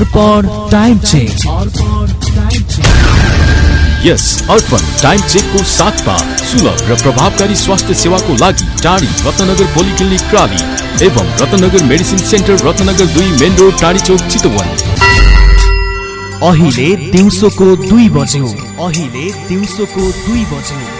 Arpan time check. यस Arpan time चेकको साथमा सुलभ र प्रभावकारी स्वास्थ्य सेवाको लागि टाढी रत्नगर पोलिक्लिनिक प्राली एवं रत्नगर मेडिसिन सेन्टर रत्नगर दुई मेन रोड टाढी चौक चितवन। अहिले दिउँसोको दुई बज्यो। अहिले दिउँसोको दुई बज्यो।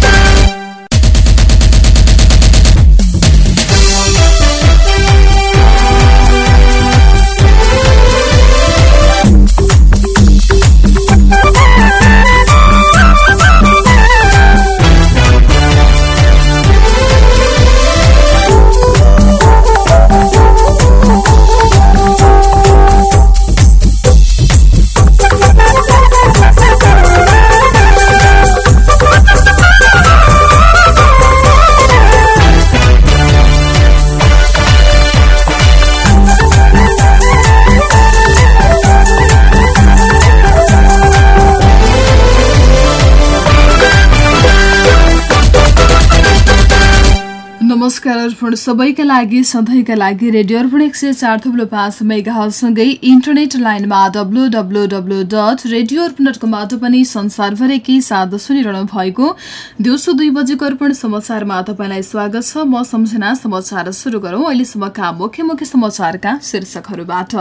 अर्पण सबैका लागि सधैँका लागि रेडियो अर्पण एक सय चार थुप्रो पाँच मेगासँगै इन्टरनेट लाइनमा W W W dot radio Arpan dot कमबाट पनि संसारभरिकै साथ सुनिरहनु भएको दिउँसो दुई बजेको अर्पण समाचारमा तपाईँलाई स्वागत छ। म सम्झना समाचार सुरु गरौँ। अहिलेसम्मका मुख्य मुख्य समाचारका शीर्षकहरूबाट।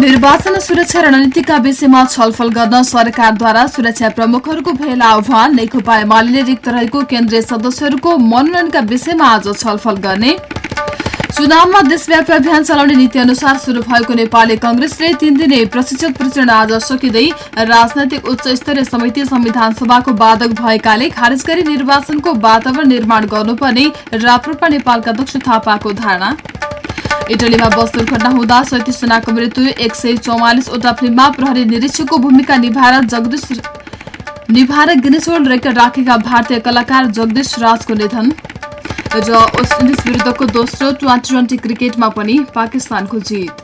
निर्वाचन सुरक्षा रणनीतिका विषयमा छलफल गर्न सरकारद्वारा सुरक्षा प्रमुखहरूको भेला आह्वान नेकपा एमाले रिक्त रहेको केन्द्रीय सदस्यहरूको मनोनयनका विषयमा आज छलफल गर्ने। चुनावमा देशव्यापी अभियान चलाउने नीति अनुसार शुरू भएको नेपाली कंग्रेसले तीन दिने प्रशिक्षक प्रचरण आज सकिँदै राजनैतिक उच्च स्तरीय समिति संविधान सभाको बाधक भएकाले खारेज गरी निर्वाचनको वातावरण निर्माण गर्नुपर्ने राप्रपा नेपालका अध्यक्ष थापाको धारणा। इटलीमा बस दुर्घटना हुँदा सैतिस जनाको मृत्यु एक सय चौवालिसवटा फिल्ममा प्रहरी निरीक्षकको भूमिका निभाएर जगदीश निभाएर गिनिस वर्ल्ड रेकर्ड राखेका भारतीय कलाकार जगदीश राजको निधन र वेस्ट इन्डिज विरुद्धको दोस्रो ट्वेन्टी ट्वेन्टी क्रिकेटमा पनि पाकिस्तानको जित।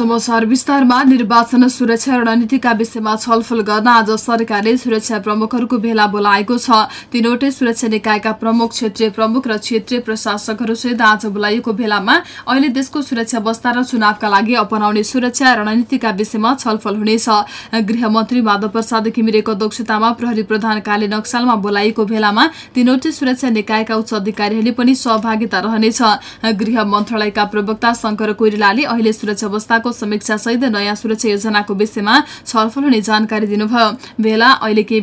समाचार विस्तारमा निर्वाचन सुरक्षा रणनीतिका विषयमा छलफल गर्न आज सरकारले सुरक्षा प्रमुखहरूको भेला बोलाएको छ। तीनवटै सुरक्षा निकायका प्रमुख क्षेत्रीय प्रमुख र क्षेत्रीय प्रशासकहरूसहित आज बोलाइएको भेलामा अहिले देशको सुरक्षा अवस्था र चुनावका लागि अपनाउने सुरक्षा रणनीतिका विषयमा छलफल हुनेछ। गृहमन्त्री माधव प्रसाद घिमिरेको अध्यक्षतामा प्रहरी प्रधान काले नक्सालमा बोलाइएको भेलामा तीनवटै सुरक्षा निकायका उच्च अधिकारीहरूले पनि सहभागिता रहनेछ। गृह मन्त्रालयका प्रवक्ता शंकर कोइरालाले अहिले सुरक्षा अवस्थाको समीक्षा सहित नयाँ सुरक्षा योजनाको विषयमा छलफल हुने जानकारी दिनुभयो। भेला अहिले केही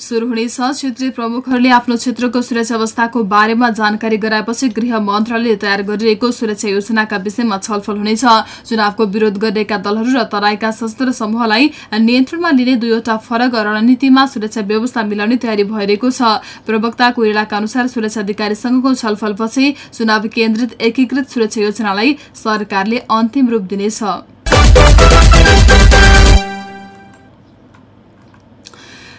सुरु हुनेछ। क्षेत्रीय प्रमुखहरूले आफ्नो क्षेत्रको सुरक्षा अवस्थाको बारेमा जानकारी गराएपछि गृह मन्त्रालयले तयार गरिरहेको सुरक्षा योजनाका विषयमा छलफल हुनेछ। चुनावको विरोध गरिरहेका दलहरू र तराईका सशस्त्र समूहलाई नियन्त्रणमा लिने दुईवटा फरक रणनीतिमा सुरक्षा व्यवस्था मिलाउने तयारी भइरहेको छ। प्रवक्ता कोइरालाका अनुसार सुरक्षा अधिकारीसँगको छलफलपछि चुनाव केन्द्रित एकीकृत सुरक्षा योजनालाई सरकारले अन्तिम रूप दिनेछ।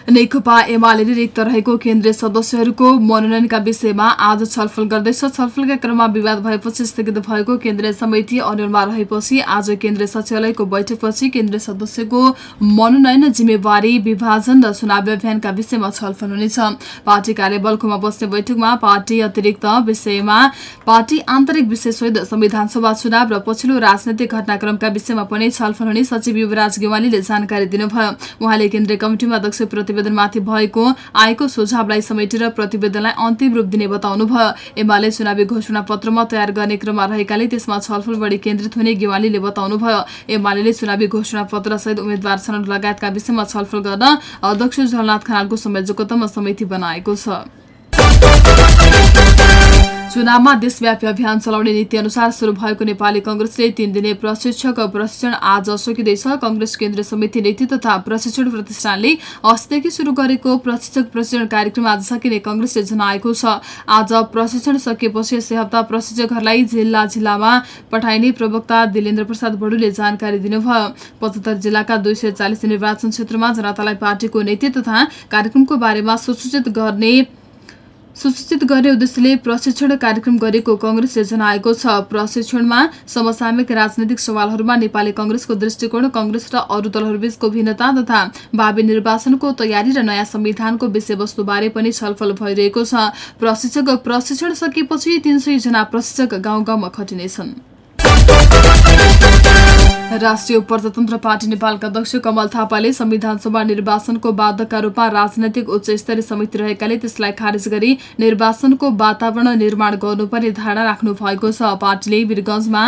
नेकपा एमाले रिक्त रहेको केन्द्रीय सदस्यहरूको मनोनयनका विषयमा आज छलफल गर्दैछ। छलफलका क्रममा विवाद भएपछि स्थगित भएको केन्द्रीय समिति अनुरोधमा रहेपछि आज केन्द्रीय सचिवालयको बैठकपछि केन्द्रीय सदस्यको मनोनयन जिम्मेवारी विभाजन र चुनावी अभियानका विषयमा छलफल हुनेछ। पार्टी कार्यबलकोमा बस्ने बैठकमा पार्टी अतिरिक्त विषयमा पार्टी आन्तरिक विषयसहित संविधान सभा चुनाव र पछिल्लो राजनैतिक घटनाक्रमका विषयमा पनि छलफल हुने सचिव युवराज गेवालीले जानकारी दिनुभयो। उहाँले केन्द्रीय कमिटिमा अध्यक्ष प्रतिवेदनमाथि भएको आएको सुझावलाई समेटेर प्रतिवेदनलाई अन्तिम रूप दिने बताउनुभयो। एमाले चुनावी घोषणा पत्रमा तयार गर्ने क्रममा रहेकाले त्यसमा छलफल बढी केन्द्रित हुने गेवालीले बताउनुभयो। एमाले चुनावी घोषणा पत्र सहित उम्मेद्वार छनौट लगायतका विषयमा छलफल गर्न अध्यक्ष झलनाथ खनालको संयोजकतामा समिति बनाएको छ। चुनावमा देशव्यापी अभियान चलाउने नीति अनुसार शुरू भएको नेपाली कंग्रेसले तीन दिने प्रशिक्षक प्रशिक्षण आज सकिँदैछ। कंग्रेस केन्द्रीय समिति नीति तथा प्रशिक्षण प्रतिष्ठानले अस्तिदेखि शुरू गरेको प्रशिक्षक प्रशिक्षण कार्यक्रम आज सकिने कंग्रेसले जनाएको छ। आज प्रशिक्षण सकिएपछि यसै हप्ता प्रशिक्षकहरूलाई जिल्ला जिल्लामा पठाइने प्रवक्ता दिलेन्द्र प्रसाद बडुले जानकारी दिनुभयो। पचहत्तर जिल्लाका दुई सय चालिस निर्वाचन क्षेत्रमा जनतालाई पार्टीको नीति तथा कार्यक्रमको बारेमा सूचित गर्ने सूचित गर्ने उद्देश्यले प्रशिक्षण कार्यक्रम गरेको कंग्रेसले जनाएको छ। प्रशिक्षणमा समसामयिक राजनैतिक सवालहरूमा नेपाली कंग्रेसको दृष्टिकोण कंग्रेस र अरू दलहरूबीचको भिन्नता तथा भावी निर्वाचनको तयारी र नयाँ संविधानको विषयवस्तुबारे पनि छलफल भइरहेको छ। प्रशिक्षक प्रशिक्षण सकिएपछि तीन जना प्रशिक्षक गाउँ गाउँमा खटिनेछन्। राष्ट्रिय प्रजातन्त्र पार्टी नेपालका अध्यक्ष कमल थापाले संविधान सभा निर्वाचनको बाधकका रूपमा राजनैतिक उच्च स्तरीय समिति रहेकाले त्यसलाई खारेज गरी निर्वाचनको वातावरण निर्माण गर्नुपर्ने धारणा राख्नु भएको छ। पार्टीले वीरगंजमा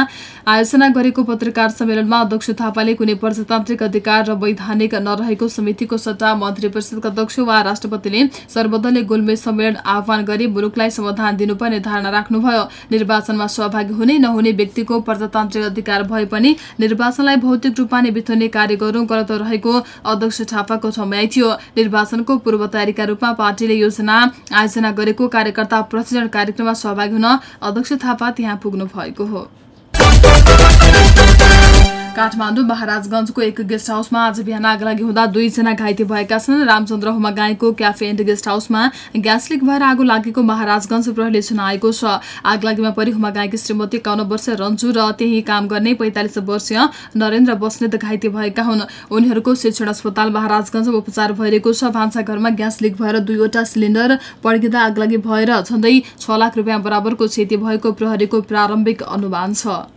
आयोजना गरेको पत्रकार सम्मेलनमा अध्यक्ष थापाले कुनै प्रजातान्त्रिक अधिकार र वैधानिक नरहेको समितिको सट्टा मन्त्री परिषदका अध्यक्ष वा राष्ट्रपतिले सर्वदलीय गोलमेज सम्मेलन आह्वान गरी मुलुकलाई समाधान दिनुपर्ने धारणा राख्नुभयो। निर्वाचनमा सहभागी हुने नहुने व्यक्तिको प्रजातान्त्रिक अधिकार भए पनि निर्वाचनलाई भौतिक रूपमा नै बिथोर्ने कार्य गरौं गलत रहेको अध्यक्ष थापाको ठम्याइ थियो। निर्वाचनको पूर्व तयारीका रूपमा पार्टीले योजना आयोजना गरेको कार्यकर्ता प्रशिक्षण कार्यक्रममा सहभागी हुन अध्यक्ष थापा त्यहाँ पुग्नु भएको हो। काठमाडौँ महाराजगंजको एक गेस्ट हाउसमा आज बिहान आग लागि हुँदा दुईजना घाइते भएका छन्। रामचन्द्र हुमा गाईको क्याफे एन्ड गेस्ट हाउसमा ग्यास लिक भएर आगो लागेको महाराजगंज प्रहरीले सुनाएको छ। आग लागेमा परि हुमा गाईकी श्रीमती एकाउन्न वर्ष रन्जु र त्यही काम गर्ने पैंतालिस वर्षीय नरेन्द्र बस्नेत घाइते भएका हुन्। उनीहरूको शिक्षण अस्पताल महाराजगंजमा उपचार भइरहेको छ। भान्साघरमा ग्यास लिक भएर दुईवटा सिलिन्डर पड्किँदा आगलागी भएर झण्डै छ लाख रुपियाँ बराबरको क्षति भएको प्रहरीको प्रारम्भिक अनुमान छ।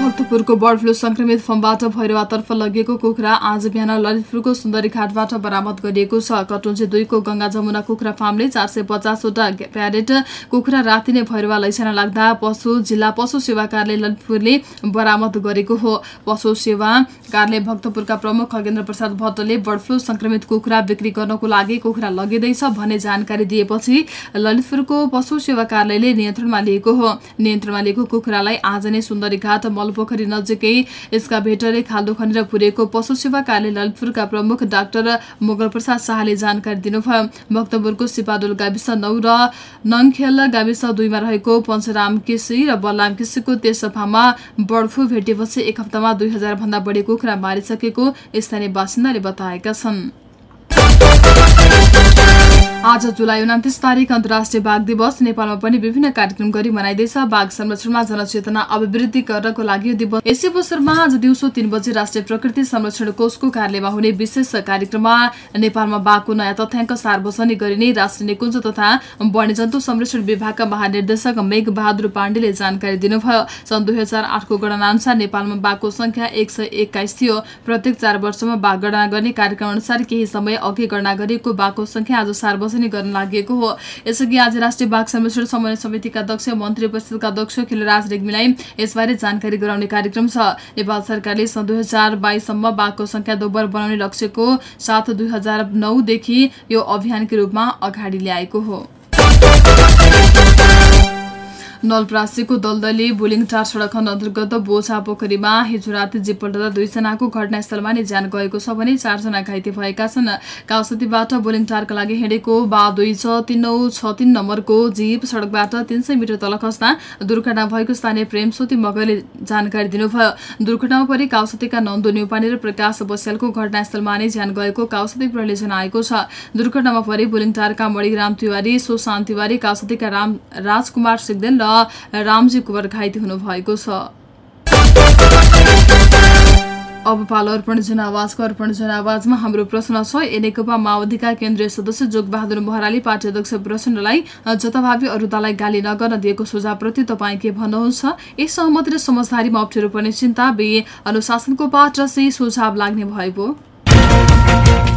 भक्तपुरको बर्ड फ्लू संक्रमित फर्मबाट भैरवातर्फ लगिएको कुखुरा आज बिहान ललितपुरको सुन्दरी घाटबाट बरामद गरिएको छ। कटुन्जे दुईको गंगा जमुना कुखुरा फार्मले चार सय पचासवटा प्यारेट कुखुरा राति नै भैरवा लैजान लाग्दा पशु जिल्ला पशु सेवा कार्यालय ललितपुरले बरामद गरेको हो। पशु सेवा कार्यालय भक्तपुरका प्रमुख खगेन्द्र प्रसाद भट्टले बर्ड फ्लू संक्रमित कुखुरा बिक्री गर्नको लागि कुखुरा लगिँदैछ भन्ने जानकारी दिएपछि ललितपुरको पशु सेवा कार्यालयले नियन्त्रणमा लिएको हो। नियन्त्रणमा लिएको कुखुरालाई आज नै सुन्दरी घाट मलपोखरी नजिकै यसका भेटरले खाल्डो खनेर पुरेको पशु सेवा कार्यालय ललितपुरका प्रमुख डाक्टर मोगल प्रसाद शाहले जानकारी दिनुभयो। भक्तपुरको सिपाडोल गाविस नौ र नङखेल गाविस दुईमा रहेको पञ्चराम केसी र बलराम केसीको त्यस सफामा बर्ड फ्लू भेटेपछि एक हप्तामा दुई हजार भन्दा बढी कुखुरा मारिसकेको स्थानीय बासिन्दाले बताएका छन्। आज जुलाई उन्तिस तारिक अन्तर्राष्ट्रिय बाघ दिवस। नेपालमा पनि विभिन्न कार्यक्रम गरी मनाइँदैछ। बाघ संरक्षणमा जनचेतना अभिवृद्धि गर्नको लागि यो दिवस। यसै अवसरमा आज दिउँसो तीन बजे राष्ट्रिय प्रकृति संरक्षण कोषको कार्यालयमा हुने विशेष कार्यक्रममा नेपालमा बाघको नयाँ तथ्याङ्क सार्वजनिक गरिने राष्ट्रिय निकुञ्ज तथा वन्यजन्तु संरक्षण विभागका महानिर्देशक मेघ बहादुर पाण्डेले जानकारी दिनुभयो। सन् दुई हजार आठको गणना अनुसार नेपालमा बाघको संख्या एक सय एक्काइस थियो। प्रत्येक चार वर्षमा बाघ गणना गर्ने कार्यक्रम अनुसार केही समय अघि गणना गरिएको बाघको संख्या आज सार्वजनिक सार्वजनिक गर्न लागि हो। यसअघि आज राष्ट्रिय बाघ संरक्षण समन्वय समितिका अध्यक्ष मन्त्री परिषदका अध्यक्ष खिलराज रेग्मीलाई यसबारे जानकारी गराउने कार्यक्रम छ। नेपाल सरकारले सन् दुई हजार बाइससम्म बाघको संख्या दोब्बर बनाउने लक्ष्यको साथ दुई हजार नौदेखि यो अभियानकै रूपमा अगाडि ल्याएको हो। नलप्रासीको दलदली बुलिङटार सडक खण्ड अन्तर्गत बोछा पोखरीमा हिजो राति जीप पल्टदा दुईजनाको घटनास्थलमा नै ज्यान गएको छ भने चारजना घाइते भएका छन्। काउसतीबाट बुलिङटारका लागि हिँडेको बा दुई छ तीन नौ छ तीन नम्बरको जीप सडकबाट तीन सय मिटर तल खस्दा दुर्घटना भएको स्थानीय प्रेमसोती मगरले जानकारी दिनुभयो। दुर्घटनामा परि काउसतीका नन्दो न्यौपाने र प्रकाश बस्यालको घटनास्थलमा नै ज्यान गएको काउसती प्रहरीले जनाएको छ। दुर्घटनामा परि बुलिङटारका मणिराम तिवारी सोशान्त तिवारी काउसतीका राम राजकुमार सिग्देल र रामजी कुवर घाइते हुनुभएको छ। अब पालो अर्पण जनावाजको अर्पण जनावाजमा हाम्रो प्रश्न छ। ए नेकपा माओवादीका केन्द्रीय सदस्य जोगबहादुर महराले पार्टी अध्यक्ष प्रचण्डलाई जताभावी अरूतालाई गाली नगर्न दिएको सुझावप्रति तपाईँ के भन्नुहुन्छ? ए सहमति र समझदारीमा अप्ठ्यारो पर्ने चिन्ता बे अनुशासनको पाठ र सुझाव लाग्ने भएको।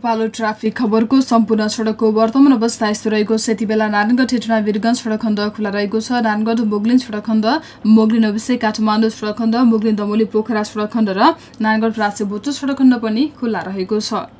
पालो ट्राफिक खबरको सम्पूर्ण सडकको वर्तमान अवस्था यस्तो रहेको छ। यति बेला नारायणगढ हेटना वीरगञ्ज सडक खण्ड खुला रहेको छ। नारायणगढ मोगलिन सडक खण्ड मोगलिन अभिषेक काठमाडौँ सडक खण्ड मोगलिन दमोली पोखरा सडक खण्ड र नारायणगढ राष्ट्रिय बोटो सडक खण्ड पनि खुल्ला रहेको छ।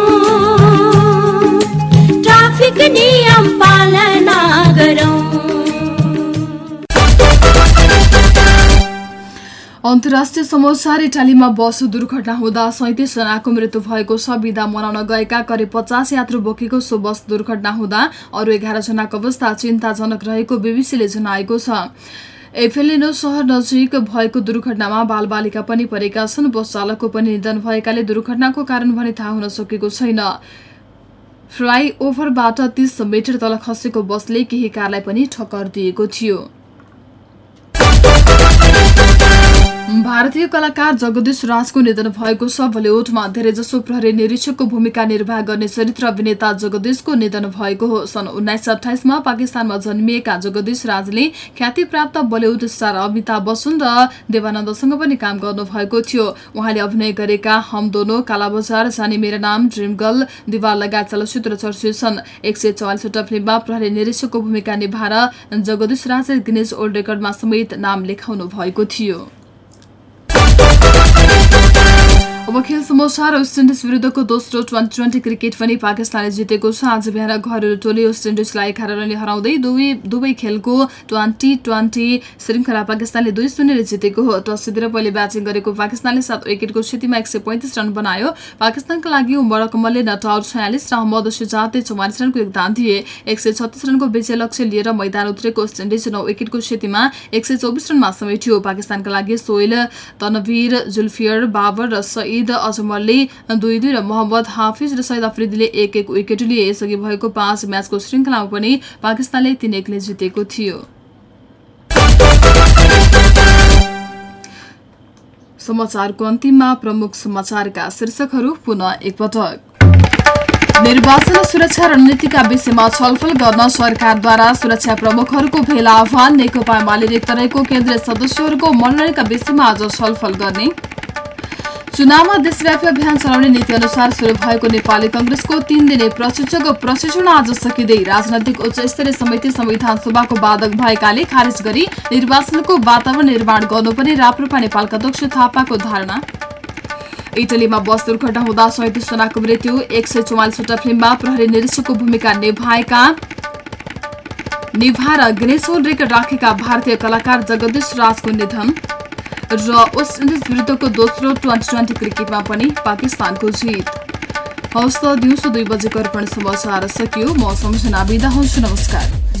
अन्तर्राष्ट्रिय समाचार इटालीमा बस दुर्घटना हुँदा सैतिस जनाको मृत्यु भएको छ। विदा मनाउन गएका करिब पचास यात्रु बोकेको सो बस दुर्घटना हुँदा अरू एघार जनाको अवस्था चिन्ताजनक रहेको बीबीसीले जनाएको छ। एफेलिनो सहर नजिक भएको दुर्घटनामा बालबालिका पनि परेका छन्। बस चालकको पनि निधन भएकाले दुर्घटनाको कारण भने थाहा हुन सकेको छैन। फ्लाइओभरबाट तीस मिटर तल खसेको बसले केही कारलाई पनि ठक्कर दिएको थियो। भारतीय कलाकार जगदीश राजको निधन भएको छ। बलिउडमा धेरैजसो प्रहरी निरीक्षकको भूमिका निर्वाह गर्ने चरित्र अभिनेता जगदीशको निधन भएको हो। सन् उन्नाइस सय अठाइसमा पाकिस्तानमा जन्मिएका जगदीश राजले ख्याति प्राप्त बलिउड स्टार अमिताभ बच्चन र देवानन्दसँग पनि काम गर्नुभएको थियो। उहाँले अभिनय गरेका हम दोनो कालाबजार जानी मेरा नाम ड्रिम गर्ल दिवार लगायत चलचित्र चर्चित छन् एक सय चौवालिसवटा फिल्ममा प्रहरी निरीक्षकको भूमिका निभाएर जगदीश राजले गिनेज ओल्ड रेकर्डमा समेत नाम लेखाउनु भएको थियो। अब खेल समाचार वेस्ट इन्डिज विरुद्धको दोस्रो ट्वेन्टी ट्वेन्टी क्रिकेट पनि पाकिस्तानले जितेको छ। आज बिहान घरेलु टोली वेस्ट इन्डिजलाई एघार रनले हराउँदै दुवै दुवै खेलको ट्वेन्टी ट्वेन्टी श्रृङ्खला पाकिस्तानले दुई शून्यले जितेको हो। टस जितेर पहिले ब्याटिङ गरेको पाकिस्तानले सात विकेटको क्षतिमा एक रन बनायो। पाकिस्तानका लागि उमर कमलले नट आउट छयालिस र अहमद सुजातले चौवालिस रनको योगदान दिए। एक रनको विजय लक्ष्य लिएर मैदान उत्रेको वेस्ट इन्डिज नौ विकेटको क्षतिमा एक रनमा समेटियो। पाकिस्तानका लागि सोहेल तनवीर जुल्फियर बाबर र सईद अजमलले दुई दुई र मोहम्मद हाफिज र सैद अफ्रिदीले एक एक विकेट लिए। यसअघि भएको पाँच म्याचको श्रृङ्खलामा पनि पाकिस्तानले तीन एकले जितेको थियो। समाचारको अन्तिममा प्रमुख समाचारका शीर्षकहरू पुनः एकपटक। निर्वाचन सुरक्षा रणनीतिका विषयमा छलफल गर्न सरकारद्वारा सुरक्षा प्रमुखहरूको भेला आह्वान। नेकपा एमाले रिक्त रहेको केन्द्रीय सदस्यहरूको मनोनयनका विषयमा आज छलफल गर्ने। चुनावमा देशव्यापी अभियान चलाउने नीति अनुसार शुरू भएको नेपाली कंग्रेसको तीन दिने प्रशिक्षक प्रशिक्षण आज सकिँदै राजनैतिक उच्च स्तरीय समिति संविधान सभाको बाधक भएकाले खारेज गरी निर्वाचनको वातावरण निर्माण गर्नुपर्ने राप्रपा नेपालका अध्यक्ष थापाको धारणा। इटलीमा बस दुर्घटना हुँदा सैतिस जनाको मृत्यु एक सय चौवालिसवटा फिल्ममा प्रहरी निरीक्षकको भूमिका निभाएका निभाएर गिनेसोल रेकर्ड राखेका भारतीय कलाकार जगदीश राजको निधन। र वेस्ट इन्डिज विरुद्धको दोस्रो ट्वेन्टी ट्वेन्टी क्रिकेटमा पनि पाकिस्तानको जित। हवस् त दिउँसो दुई बजेको अर्पण समाचार सकियो। म सम्झना बिदा हुन्छु। नमस्कार।